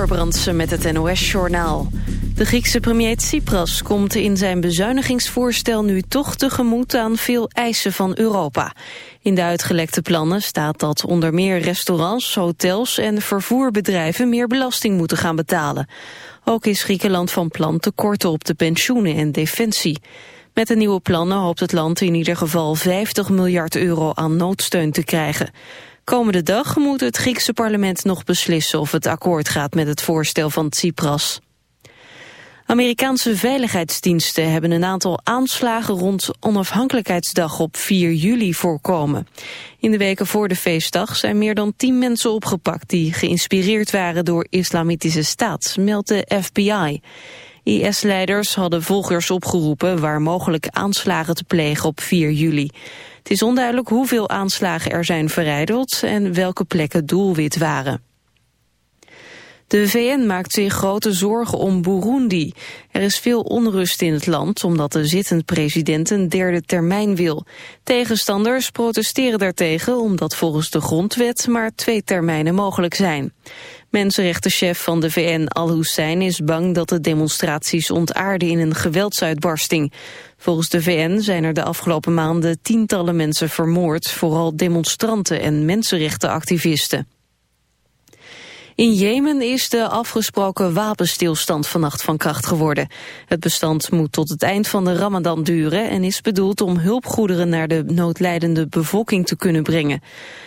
Amber Brandsen met het NOS-journaal. De Griekse premier Tsipras komt in zijn bezuinigingsvoorstel nu toch tegemoet aan veel eisen van Europa. In de uitgelekte plannen staat dat onder meer restaurants, hotels en vervoerbedrijven meer belasting moeten gaan betalen. Ook is Griekenland van plan tekorten op de pensioenen en defensie. Met de nieuwe plannen hoopt het land in ieder geval 50 miljard euro aan noodsteun te krijgen. Komende dag moet het Griekse parlement nog beslissen of het akkoord gaat met het voorstel van Tsipras. Amerikaanse veiligheidsdiensten hebben een aantal aanslagen rond onafhankelijkheidsdag op 4 juli voorkomen. In de weken voor de feestdag zijn meer dan 10 mensen opgepakt die geïnspireerd waren door islamitische staat, meldt de FBI. IS-leiders hadden volgers opgeroepen waar mogelijk aanslagen te plegen op 4 juli. Het is onduidelijk hoeveel aanslagen er zijn verrijdeld en welke plekken doelwit waren. De VN maakt zich grote zorgen om Burundi. Er is veel onrust in het land omdat de zittend president een derde termijn wil. Tegenstanders protesteren daartegen omdat volgens de grondwet maar twee termijnen mogelijk zijn. Mensenrechtenchef van de VN Al-Hussein is bang dat de demonstraties ontaarden in een geweldsuitbarsting. Volgens de VN zijn er de afgelopen maanden tientallen mensen vermoord, vooral demonstranten en mensenrechtenactivisten. In Jemen is de afgesproken wapenstilstand vannacht van kracht geworden. Het bestand moet tot het eind van de ramadan duren... en is bedoeld om hulpgoederen naar de noodlijdende bevolking te kunnen brengen.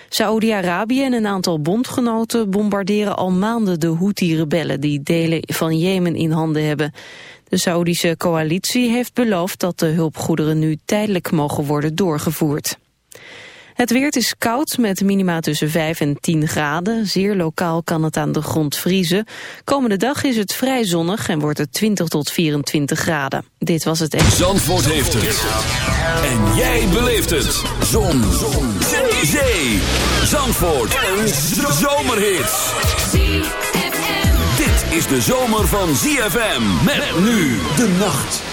Saoedi-Arabië en een aantal bondgenoten bombarderen al maanden de Houthi-rebellen... die delen van Jemen in handen hebben. De Saoedische coalitie heeft beloofd dat de hulpgoederen nu tijdelijk mogen worden doorgevoerd. Het weer is koud met minima tussen 5 en 10 graden. Zeer lokaal kan het aan de grond vriezen. Komende dag is het vrij zonnig en wordt het 20 tot 24 graden. Dit was het... Zandvoort heeft het. En jij beleeft het. Zon. Zon. Zee. Zee. Zandvoort. Een zomerhit. Dit is de zomer van ZFM. Met nu de nacht.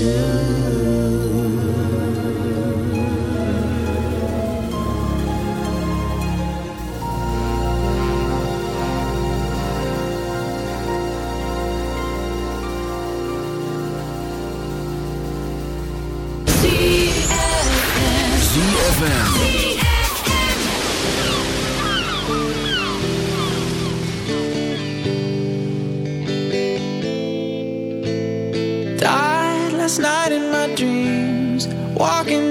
to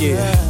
Yeah.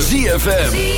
ZFM.